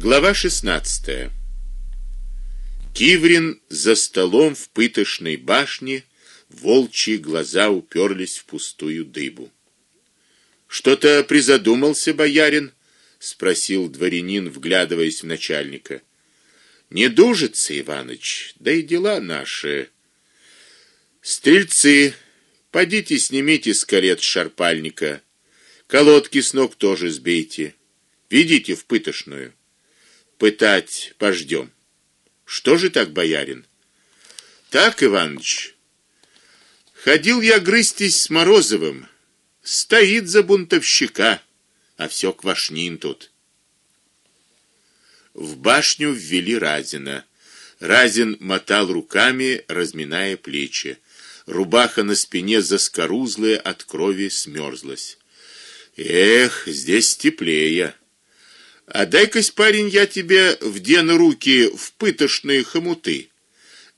Глава 16. Киврин за столом в пытошной башне, волчьи глаза уперлись в пустую дыбу. Что-то призадумался боярин, спросил дворянин, вглядываясь в начальника. Не дужится, Иваныч, да и дела наши. Стрельцы, подите снимите с колет шарпальника. Колодки с ног тоже сбейте. Ведите в пытошную. Пытать пождем. Что же так, боярин? Так, Иваныч. Ходил я грызтись с Морозовым. Стоит за бунтовщика, а все квашнин тут. В башню ввели Разина. Разин мотал руками, разминая плечи. Рубаха на спине заскорузлая от крови смерзлась. Эх, здесь теплее. А дай-кась, парень, я тебе вдену руки в пытошные хомуты.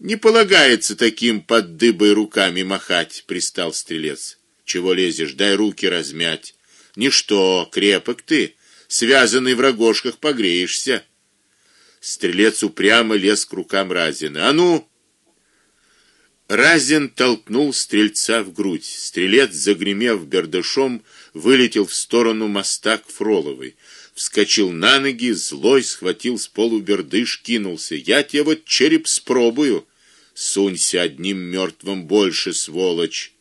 Не полагается таким под дыбой руками махать, пристал стрелец. Чего лезешь? Дай руки размять. Ничто, крепок ты, связанный в рогожках погреешься. Стрелец упрямо лез к рукам Разина. А ну! Разин толкнул стрельца в грудь. Стрелец, загремев бердышом, вылетел в сторону моста к Фроловой. Вскочил на ноги, злой схватил с полу бердыш, кинулся: "Я тебе вот череп спробую. Сунься одним мертвым больше, сволочь".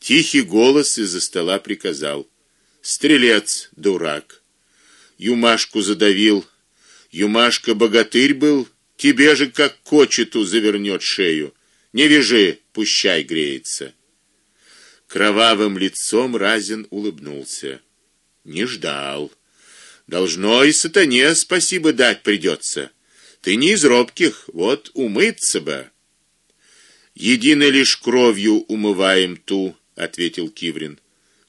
Тихий голос из-за стола приказал: "Стрелец, дурак. Юмашку задавил, Юмашка богатырь был, тебе же как кочету завернет шею. Не вяжи, пущай греется. Кровавым лицом Разин улыбнулся. Не ждал. Должно и сатане спасибо дать придется. Ты не из робких, вот умыться бы. Единой лишь кровью умываем ту, ответил Киврин.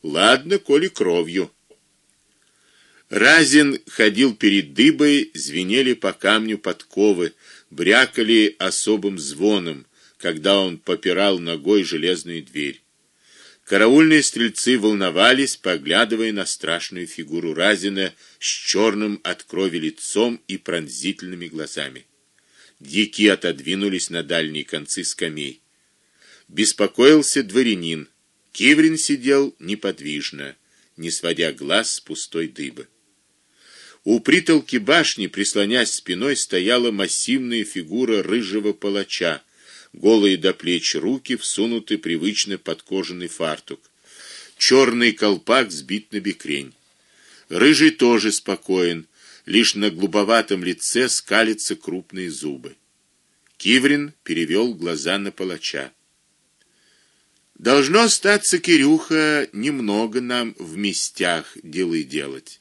Ладно, коли кровью. Разин ходил перед дыбой, звенели по камню подковы, брякали особым звоном, когда он попирал ногой железную дверь. Караульные стрельцы волновались, поглядывая на страшную фигуру Разина с черным от крови лицом и пронзительными глазами. Дикие отодвинулись на дальние концы скамей. Беспокоился дворянин. Киврин сидел неподвижно, не сводя глаз с пустой дыбы. У притолки башни, прислонясь спиной, стояла массивная фигура рыжего палача, голые до плеч руки всунуты привычно под кожаный фартук. черный колпак сбит на бекрень. Рыжий тоже спокоен, лишь на глубоватом лице скалятся крупные зубы. Киврин перевел глаза на палача. Должно остаться Кирюха немного нам в местях делы делать.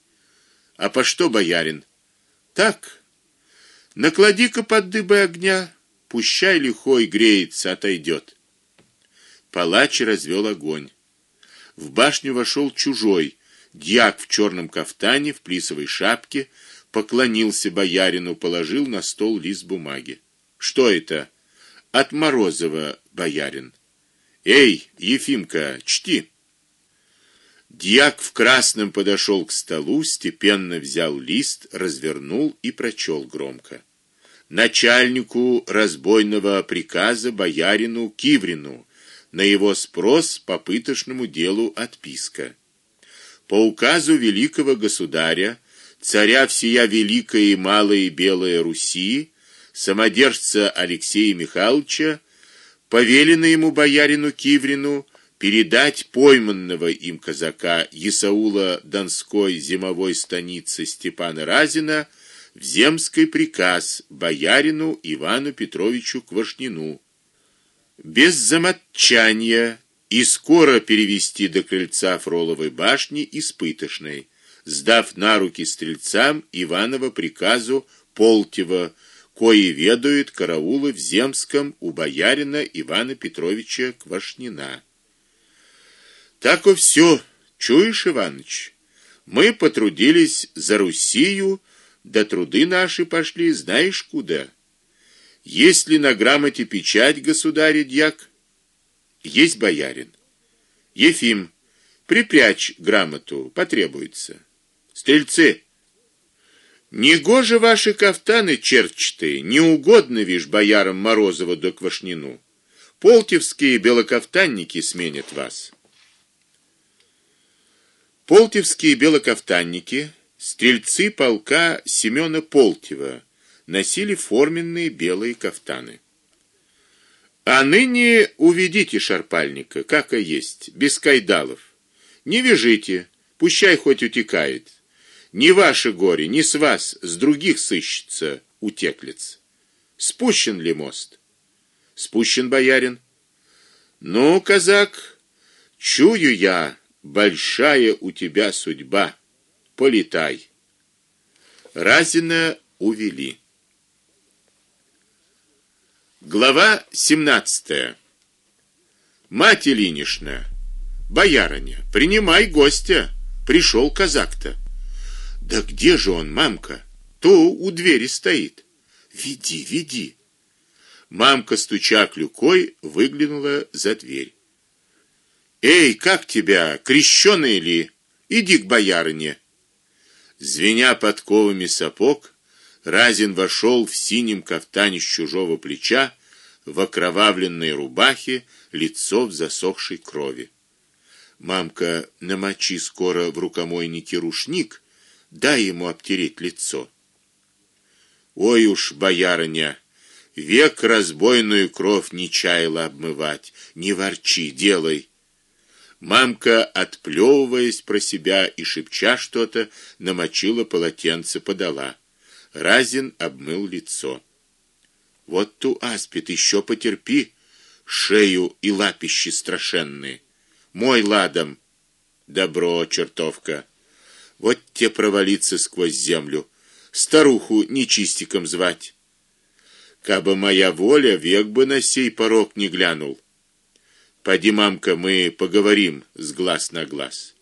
А по что, боярин? Так. Наклади-ка под дыбы огня, пущай лихой греется, отойдет. Палач развел огонь. В башню вошел чужой, дьяк в черном кафтане, в плисовой шапке, поклонился боярину, положил на стол лист бумаги. Что это? От Морозова, боярин. Эй, Ефимка, чти. Дьяк в красном подошел к столу, степенно взял лист, развернул и прочел громко. Начальнику разбойного приказа боярину Киврину на его спрос по пытошному делу отписка. По указу великого государя, царя всея великая и малая белая Руси, самодержца Алексея Михайловича, повелено ему боярину Киврину передать пойманного им казака Исаула Донской зимовой станицы Степана Разина в земский приказ боярину Ивану Петровичу Квашнину без заматчания и скоро перевести до крыльца Фроловой башни испытошной, сдав на руки стрельцам Иванова приказу Полтева, кое ведают караулы в Земском у боярина Ивана Петровича Квашнина. Так и все, чуешь, Иваныч? Мы потрудились за Россию, да труды наши пошли, знаешь куда? Есть ли на грамоте печать государя дьяк? Есть боярин. Ефим, припрячь грамоту, потребуется. Стрельцы Негоже ваши кафтаны черчатые, не угодно вишь боярам Морозову да Квашнину. Полтевские белокафтанники сменят вас. Полтевские белокафтанники, стрельцы полка Семёна Полтева, носили форменные белые кафтаны. А ныне уведите шарпальника, как и есть, без кайдалов. Не вяжите, пущай хоть утекает. Не ваше горе, не с вас, с других сыщется утеклец. Спущен ли мост? Спущен, боярин. Ну, казак, чую я, большая у тебя судьба. Полетай. Разина увели. Глава 17. Мать Ильинична, боярыня, принимай гостя. Пришел казак-то. Да где же он, мамка? То у двери стоит. Веди, веди. Мамка, стуча клюкой, выглянула за дверь. Эй, как тебя, крещёный ли? Иди к боярине. Звеня подковами сапог, Разин вошел в синем кафтане с чужого плеча, в окровавленной рубахе, лицо в засохшей крови. Мамка, намочи скоро в рукомойнике рушник дай ему обтереть лицо. Ой уж, боярыня, век разбойную кровь не чаяла обмывать, не ворчи, делай. Мамка, отплевываясь про себя и шепча что-то, намочила полотенце, подала. Разин обмыл лицо. Вот ту аспид еще потерпи, шею и лапищи страшенные. Мой ладом. Добро, чертовка. Вот те провалиться сквозь землю, старуху нечистиком звать. Кабы моя воля, век бы на сей порог не глянул. Поди, мамка, мы поговорим с глаз на глаз.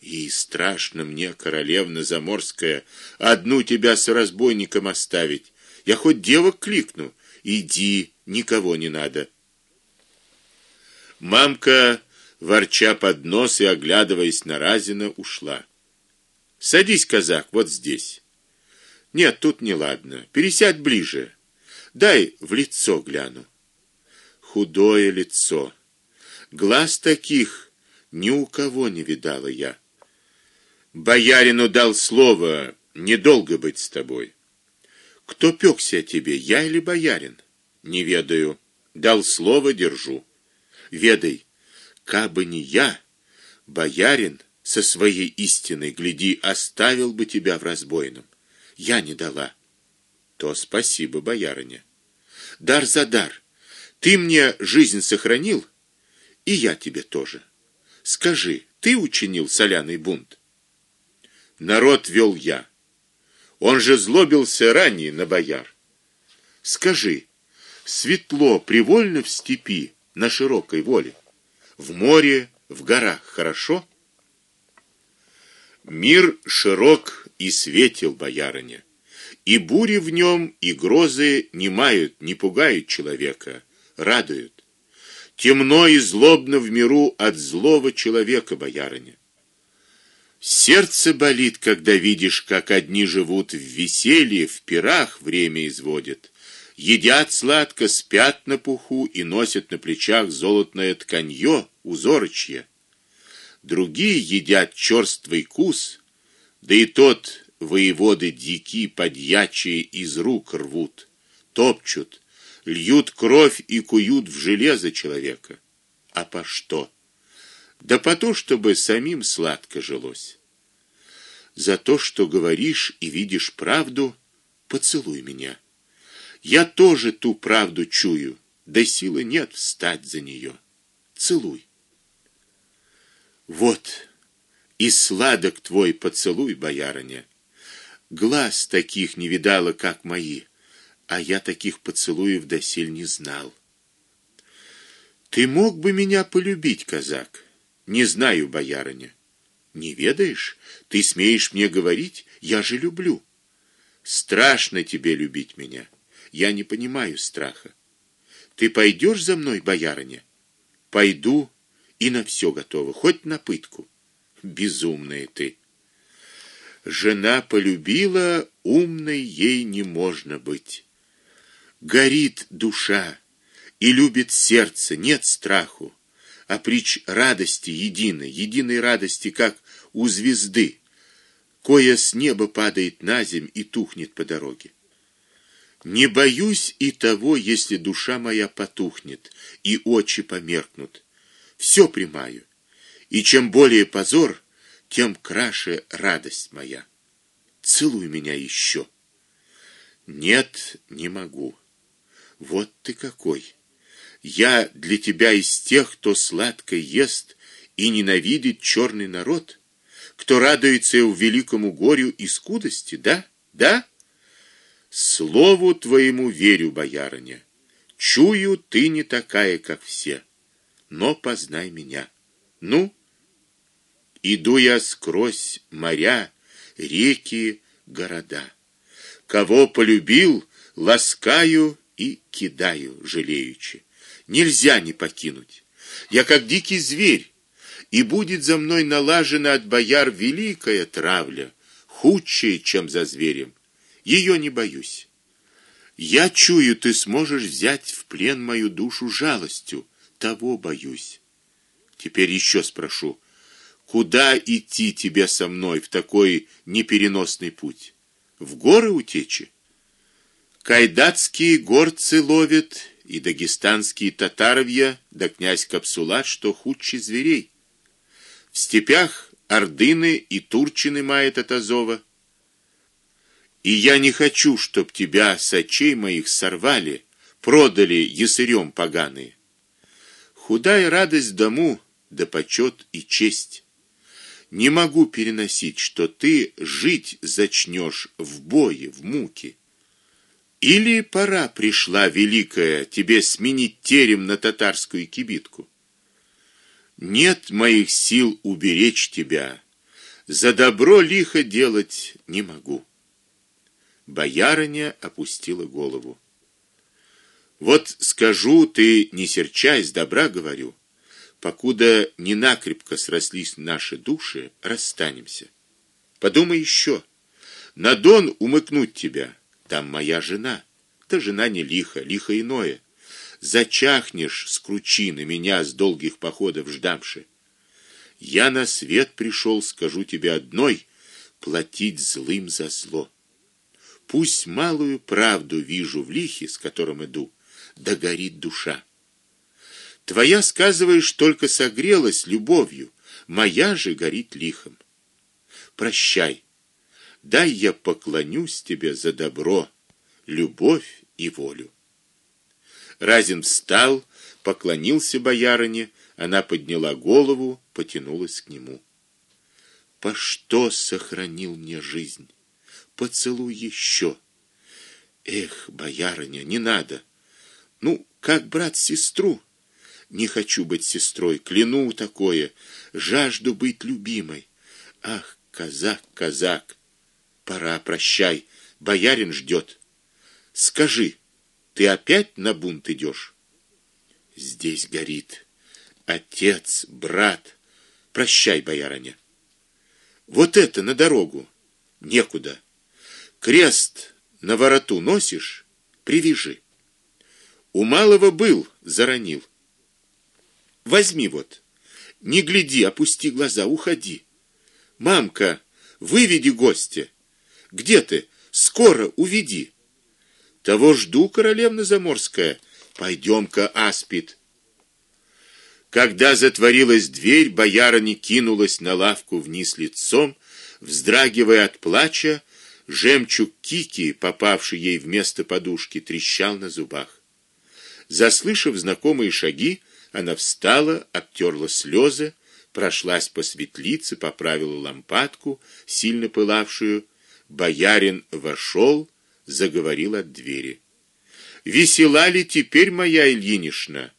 И страшно мне, королевна заморская, одну тебя с разбойником оставить. Я хоть девок кликну, иди, никого не надо. Мамка, ворча под нос и оглядываясь на Разина, ушла. Садись, казак, вот здесь. Нет, тут не ладно. Пересядь ближе. Дай в лицо гляну. Худое лицо. Глаз таких ни у кого не видала я. Боярину дал слово недолго быть с тобой. Кто пёкся тебе, я или боярин? Не ведаю. Дал слово, держу. Ведай, кабы не я, боярин со своей истиной, гляди, оставил бы тебя в разбойном. Я не дала. То спасибо, боярыня. Дар за дар. Ты мне жизнь сохранил, и я тебе тоже. Скажи, ты учинил соляный бунт? Народ вел я. Он же злобился ранее на бояр. Скажи, светло, привольно в степи, на широкой воле, в море, в горах хорошо? Мир широк и светел, боярыня. И бури в нем, и грозы не мают, не пугают человека, радуют. Темно и злобно в миру от злого человека, боярыня. Сердце болит, когда видишь, как одни живут в веселье, в пирах время изводят, едят сладко, спят на пуху и носят на плечах золотное тканье, узорочье другие едят черствый кус, да и тот воеводы дики подьячие из рук рвут, топчут, льют кровь и куют в железо человека. А по что? Да по то, чтобы самим сладко жилось. За то, что говоришь и видишь правду, поцелуй меня. Я тоже ту правду чую, да силы нет встать за нее. Целуй. Вот и сладок твой поцелуй, боярыня. Глаз таких не видала, как мои, а я таких поцелуев досель не знал. Ты мог бы меня полюбить, казак? Не знаю, боярыня. Не ведаешь? Ты смеешь мне говорить? Я же люблю. Страшно тебе любить меня. Я не понимаю страха. Ты пойдешь за мной, боярыня? Пойду и на все готова, хоть на пытку. Безумная ты. Жена полюбила, умной ей не можно быть. Горит душа, и любит сердце, нет страху, а прич радости единой, единой радости, как у звезды, кое с неба падает на земь и тухнет по дороге. Не боюсь и того, если душа моя потухнет и очи померкнут. Все примаю. И чем более позор, тем краше радость моя. Целуй меня еще. Нет, не могу. Вот ты какой. Я для тебя из тех, кто сладко ест и ненавидит черный народ, кто радуется у великому горю и скудости, да? Да? Слову твоему верю, боярыня. Чую, ты не такая, как все. Но познай меня. Ну, иду я сквозь моря, реки, города. Кого полюбил, ласкаю и кидаю жалеючи. Нельзя не покинуть. Я как дикий зверь, и будет за мной налажена от бояр великая травля, худшая, чем за зверем ее не боюсь. Я чую, ты сможешь взять в плен мою душу жалостью, того боюсь. Теперь еще спрошу: куда идти тебе со мной в такой непереносный путь? В горы утечи? Кайдатские горцы ловят и дагестанские татаровья, да князь Капсулат, что худче зверей. В степях ордыны и турчины мает от Азова, и я не хочу, чтоб тебя с очей моих сорвали, продали ясырем поганые. Худая радость дому, да почет и честь. Не могу переносить, что ты жить зачнешь в бое, в муке. Или пора пришла великая тебе сменить терем на татарскую кибитку. Нет моих сил уберечь тебя. За добро лихо делать не могу. Боярыня опустила голову. Вот скажу, ты не серчай, добра говорю. Покуда не накрепко срослись наши души, расстанемся. Подумай еще. На Дон умыкнуть тебя, там моя жена. Та жена не лиха, лихо иное. Зачахнешь с кручины меня с долгих походов ждавши. Я на свет пришел, скажу тебе одной, платить злым за зло. Пусть малую правду вижу в лихе, с которым иду, да горит душа. Твоя, сказываешь, только согрелась любовью, моя же горит лихом. Прощай. Дай я поклонюсь тебе за добро, любовь и волю. Разин встал, поклонился боярине, она подняла голову, потянулась к нему. По что сохранил мне жизнь? поцелуй еще. Эх, боярыня, не надо. Ну, как брат сестру. Не хочу быть сестрой, кляну такое, жажду быть любимой. Ах, казак, казак. Пора, прощай, боярин ждет. Скажи, ты опять на бунт идешь? Здесь горит отец, брат. Прощай, боярыня. Вот это на дорогу. Некуда. Крест на вороту носишь, привяжи. У малого был, заронил. Возьми вот. Не гляди, опусти глаза, уходи. Мамка, выведи гостя. Где ты? Скоро уведи. Того жду, королевна заморская. Пойдем-ка, аспид. Когда затворилась дверь, боярыня кинулась на лавку вниз лицом, вздрагивая от плача, Жемчуг кики, попавший ей вместо подушки, трещал на зубах. Заслышав знакомые шаги, она встала, обтерла слезы, прошлась по светлице, поправила лампадку, сильно пылавшую. Боярин вошел, заговорил от двери. Весела ли теперь моя Ильинишна?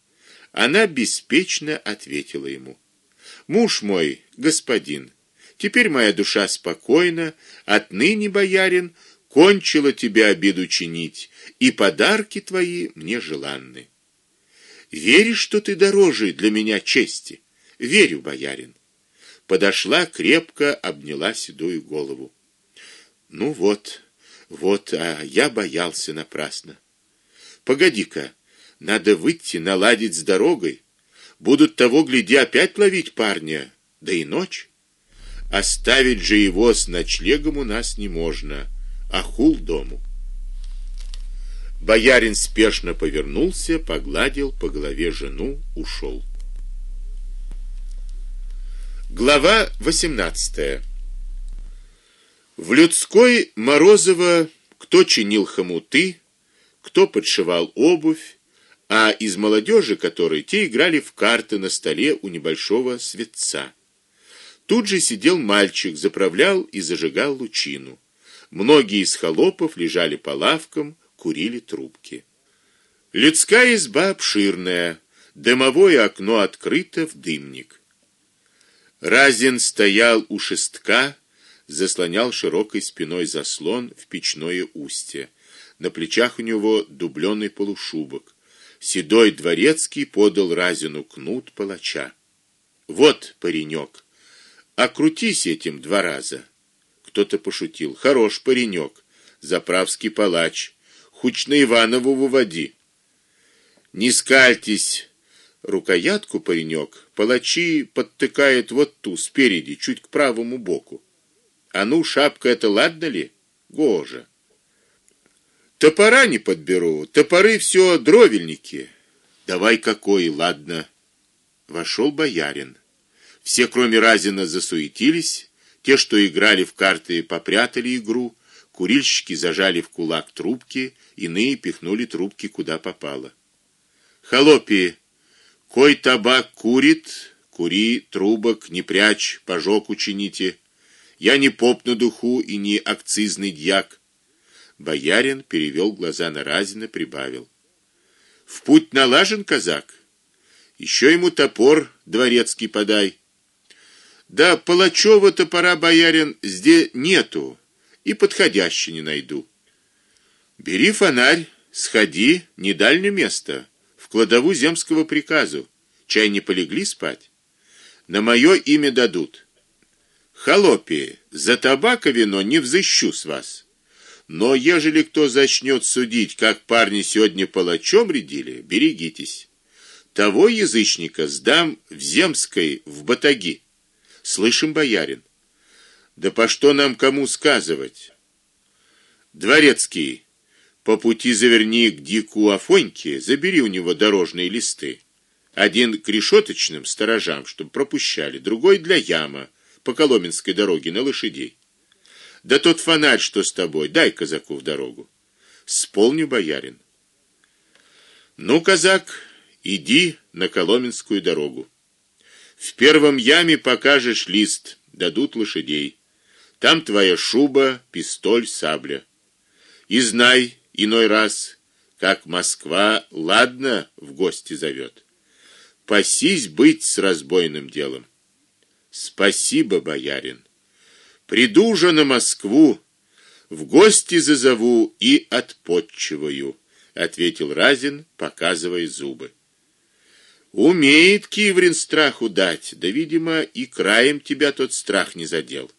Она беспечно ответила ему: Муж мой, господин, Теперь моя душа спокойна, отныне, боярин, кончила тебе обиду чинить, и подарки твои мне желанны. Веришь, что ты дороже для меня чести? Верю, боярин. Подошла крепко, обняла седую голову. Ну вот, Вот, а я боялся напрасно. Погоди-ка, надо выйти, наладить с дорогой. Будут того гляди опять ловить парня, да и ночь. Оставить же его с ночлегом у нас не можно, а хул дому. Боярин спешно повернулся, погладил по голове жену, ушел. Глава 18. В людской Морозово кто чинил хомуты, кто подшивал обувь, а из молодежи, которые те играли в карты на столе у небольшого светца. Тут же сидел мальчик, заправлял и зажигал лучину. Многие из холопов лежали по лавкам, курили трубки. Людская изба обширная, дымовое окно открыто в дымник. Разин стоял у шестка, заслонял широкой спиной заслон в печное устье. На плечах у него дубленый полушубок. Седой дворецкий подал Разину кнут палача. Вот, паренек, окрутись этим два раза. Кто-то пошутил: "Хорош паренек, заправский палач, хоть на Иванову выводи". Не скальтесь, рукоятку паренек, палачи подтыкает вот ту спереди, чуть к правому боку. А ну, шапка это ладно ли? Гоже. Топора не подберу, топоры все дровельники. Давай какой, ладно. Вошел боярин. Все, кроме Разина, засуетились, те, что играли в карты, попрятали игру, курильщики зажали в кулак трубки, иные пихнули трубки куда попало. Холопи Кой табак курит, кури, трубок не прячь, пожог учините. Я не поп на духу и не акцизный дьяк. Боярин перевел глаза на Разина, прибавил: В путь налажен казак. Еще ему топор дворецкий подай. Да палачова топора боярин здесь нету, и подходящий не найду. Бери фонарь, сходи, не дальнее место в кладову земского приказу. Чай не полегли спать. На мое имя дадут. Холопи, за табак и вино не взыщу с вас. Но ежели кто зачнет судить, как парни сегодня палачом рядили, берегитесь. Того язычника сдам в земской в батаги. Слышим, боярин. Да по что нам кому сказывать? Дворецкий по пути заверни к дику Афоньке, забери у него дорожные листы. Один к решеточным сторожам, чтобы пропущали, другой для яма по Коломенской дороге на лошадей. Да тот фонарь, что с тобой, дай казаку в дорогу. Сполни, боярин. Ну, казак, иди на Коломенскую дорогу. В первом яме покажешь лист, дадут лошадей. Там твоя шуба, пистоль, сабля. И знай, Иной раз, как Москва ладно в гости зовет. Пасись быть с разбойным делом. Спасибо, боярин. Приду же на Москву, в гости зазову и отпотчеваю, ответил Разин, показывая зубы. Умеет Киврин страху дать, да, видимо, и краем тебя тот страх не задел.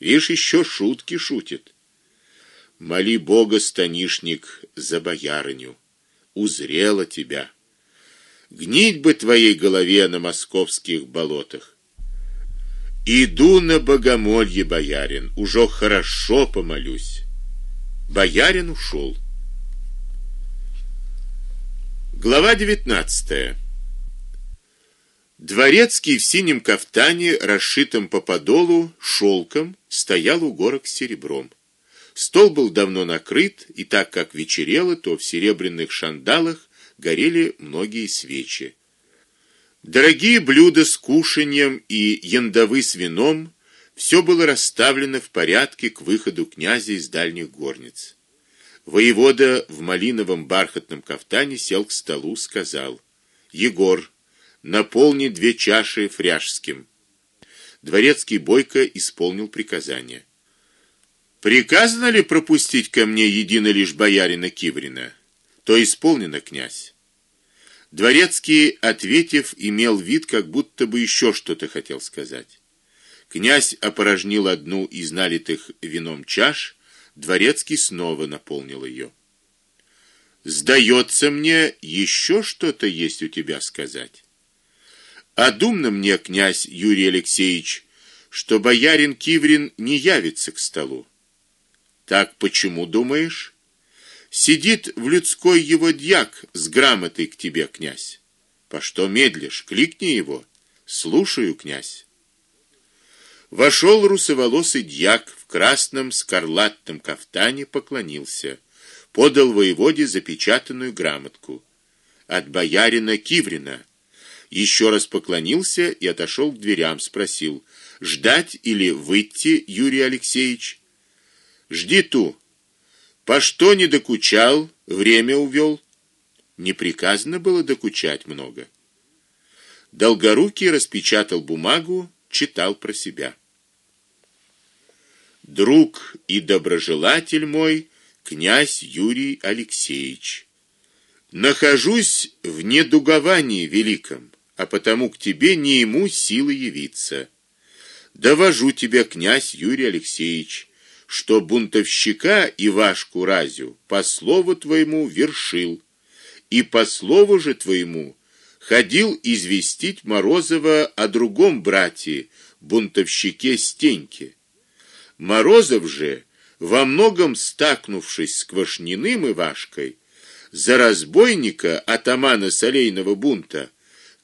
Вишь, еще шутки шутит. Моли Бога, станишник, за боярыню. Узрела тебя. Гнить бы твоей голове на московских болотах. Иду на богомолье, боярин, уже хорошо помолюсь. Боярин ушел. Глава девятнадцатая. Дворецкий в синем кафтане, расшитом по подолу шелком, стоял у горок с серебром. Стол был давно накрыт, и так как вечерело, то в серебряных шандалах горели многие свечи. Дорогие блюда с кушаньем и яндовы с вином все было расставлено в порядке к выходу князя из дальних горниц. Воевода в малиновом бархатном кафтане сел к столу, сказал: "Егор, наполни две чаши фряжским". Дворецкий бойко исполнил приказание. Приказано ли пропустить ко мне едино лишь боярина Киврина? То исполнено, князь. Дворецкий, ответив, имел вид, как будто бы еще что-то хотел сказать. Князь опорожнил одну из налитых вином чаш, Дворецкий снова наполнил ее. Сдается мне, еще что-то есть у тебя сказать. А мне, князь Юрий Алексеевич, что боярин Киврин не явится к столу. Так почему думаешь? Сидит в людской его дьяк с грамотой к тебе, князь. По что медлишь? Кликни его. Слушаю, князь. Вошел русоволосый дьяк в красном скарлатном кафтане, поклонился, подал воеводе запечатанную грамотку от боярина Киврина. Еще раз поклонился и отошел к дверям, спросил: "Ждать или выйти, Юрий Алексеевич?" "Жди ту. По что не докучал, время увел? Не приказано было докучать много". Долгорукий распечатал бумагу, читал про себя друг и доброжелатель мой, князь Юрий Алексеевич. Нахожусь в недуговании великом, а потому к тебе не ему силы явиться. Довожу тебя, князь Юрий Алексеевич, что бунтовщика Ивашку Разю по слову твоему вершил, и по слову же твоему ходил известить Морозова о другом брате, бунтовщике Стеньке Морозов же, во многом стакнувшись с Квашниным и Вашкой, за разбойника атамана Солейного бунта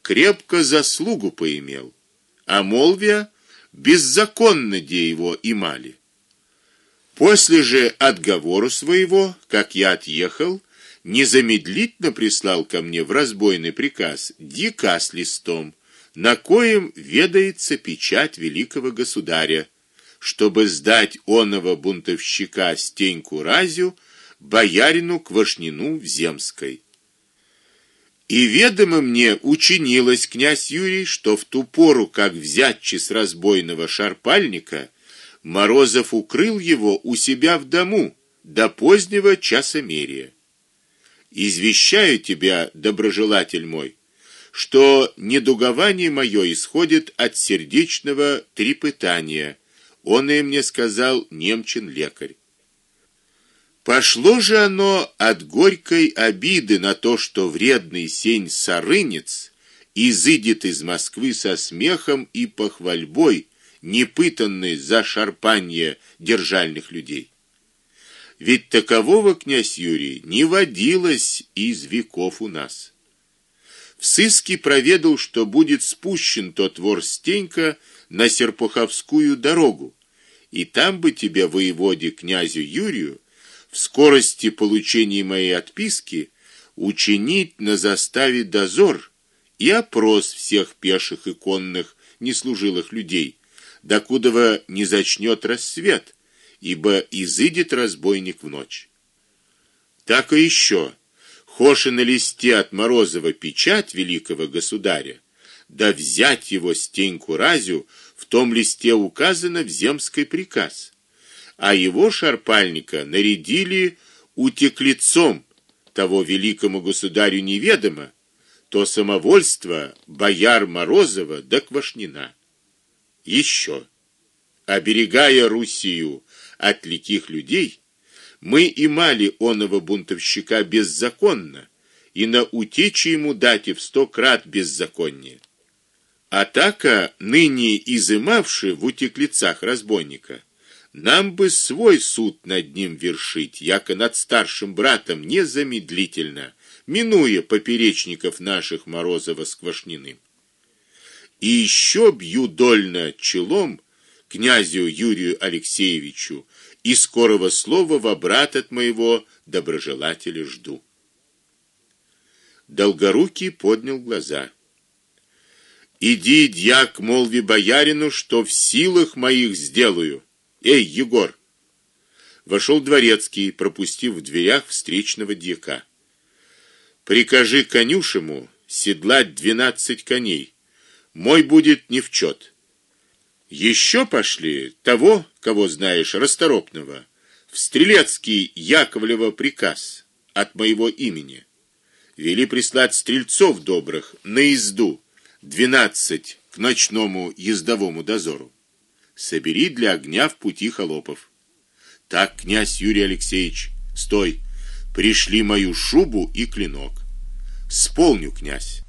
крепко заслугу поимел, а Молвия беззаконно де его имали. После же отговору своего, как я отъехал, незамедлительно прислал ко мне в разбойный приказ дика с листом, на коем ведается печать великого государя чтобы сдать оного бунтовщика Стеньку Разю боярину Квашнину в Земской. И ведомо мне учинилось князь Юрий, что в ту пору, как взятчи с разбойного шарпальника, Морозов укрыл его у себя в дому до позднего часомерия. Извещаю тебя, доброжелатель мой, что недугование мое исходит от сердечного трепетания он и мне сказал немчин лекарь. Пошло же оно от горькой обиды на то, что вредный сень сарынец изыдет из Москвы со смехом и похвальбой, непытанный за шарпанье держальных людей. Ведь такового князь Юрий не водилось из веков у нас. В сыске проведал, что будет спущен тот вор Стенька на Серпуховскую дорогу, и там бы тебе воеводе князю Юрию в скорости получения моей отписки учинить на заставе дозор и опрос всех пеших и конных неслужилых людей, докудова не зачнет рассвет, ибо изыдет разбойник в ночь. Так и еще, хоши на листе от Морозова печать великого государя, да взять его стеньку разю, в том листе указано в земский приказ, а его шарпальника нарядили утеклицом, того великому государю неведомо, то самовольство бояр Морозова да Квашнина. Еще, оберегая Руссию от ликих людей, мы имали оного бунтовщика беззаконно, и на утече ему дати в сто крат беззаконнее. Атака, ныне изымавший в утеклицах разбойника, нам бы свой суд над ним вершить, яко над старшим братом незамедлительно, минуя поперечников наших Морозова с Квашниным. И еще бью дольно челом князю Юрию Алексеевичу, и скорого слова во брат от моего доброжелателя жду. Долгорукий поднял глаза. Иди, дьяк, молви боярину, что в силах моих сделаю. Эй, Егор. Вошел дворецкий, пропустив в дверях встречного дьяка. Прикажи конюшему седлать двенадцать коней. Мой будет не в чёт. Еще пошли того, кого знаешь, расторопного, в стрелецкий Яковлева приказ от моего имени. Вели прислать стрельцов добрых на езду 12 к ночному ездовому дозору. Собери для огня в пути холопов. Так, князь Юрий Алексеевич, стой. Пришли мою шубу и клинок. Сполню, князь.